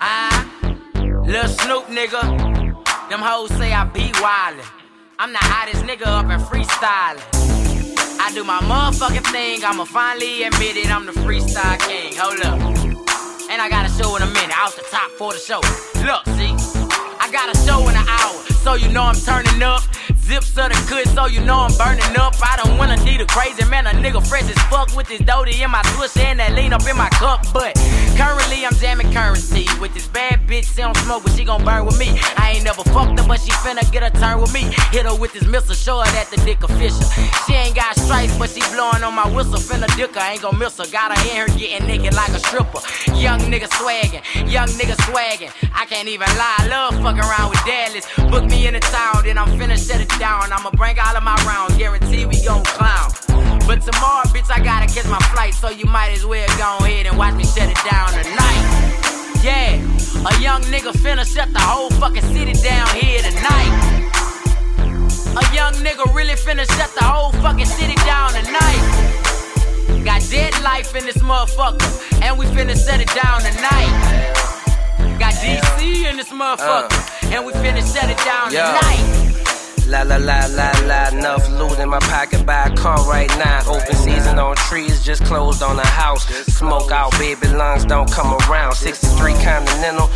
Ah, Lil Snupe nigga. Them hoes say I be wildin'. I'm the hottest nigga up in freestylin'. I do my motherfucking thing, I'ma finally admit it, I'm the freestyle king. Hold up. And I got a show in a minute, out the top for the show. Look, see, I got a show in an hour, so you know I'm turning up. Zips of the good, so you know I'm burning up. I don't wanna need a crazy man, a nigga fresh as fuck with this doty in my swish and that lean up in my cup. But currently I'm jamming currency with this bad bitch. She don't smoke, but she gon' burn with me. I ain't never fucked her, but she finna get a turn with me. Hit her with this missile, show her that the dick official. She ain't got stripes, but she blowing on my whistle. Finna dick her, ain't gon' miss her. Got her in her getting naked like a stripper. Young nigga swaggin', young nigga swaggin'. I can't even lie, I love fucking around with Dallas. Book me in the town, then I'm shut it down. I'ma bring all of my rounds, guarantee we gon' clown. But tomorrow, bitch, I gotta catch my flight, so you might as well go ahead and watch me shut it down tonight. Yeah, a young nigga finna shut the whole fucking city down here tonight. A young nigga really finna shut the whole fucking city down tonight. Got dead life in this motherfucker, and we finna shut it down tonight. Got DC in this motherfucker, and we finna shut it down tonight. La la la la la, enough loot in my pocket, buy a car right now. Open season on trees, just closed on a house. Smoke out, baby lungs don't come around. 63 Continental,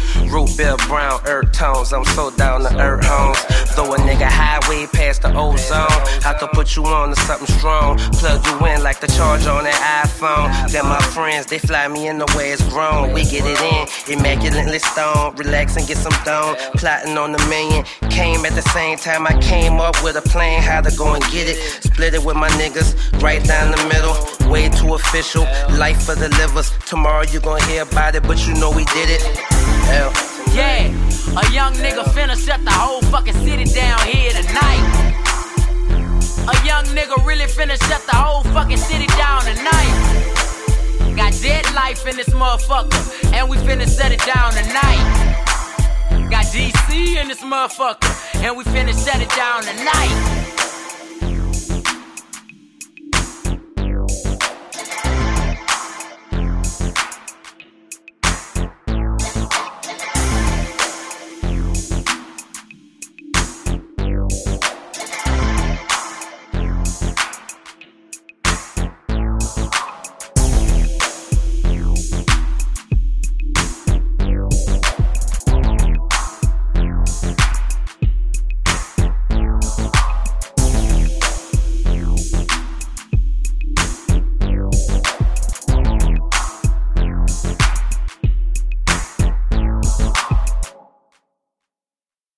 beer brown, earth tones. I'm so down to earth homes. Throw a nigga highway past the ozone. I could put you on to something strong. Plug you in like the charge on that iPhone. Then my friends, they fly me in the way it's grown. We get it in, immaculately stoned. Relax and get some dome. Plotting on the million. Came at the same time I came up with a plan how to go and get it. Split it with my niggas right down the middle. Way too official. Life for the livers. Tomorrow you gon' hear about it, but you know we did it. Hell. Yeah, a young nigga finna shut the whole fucking city down here tonight. A young nigga really finna shut the whole fucking city down tonight. Got dead life in this motherfucker, and we finna shut it down tonight. Got DC in this motherfucker, and we finna shut it down tonight.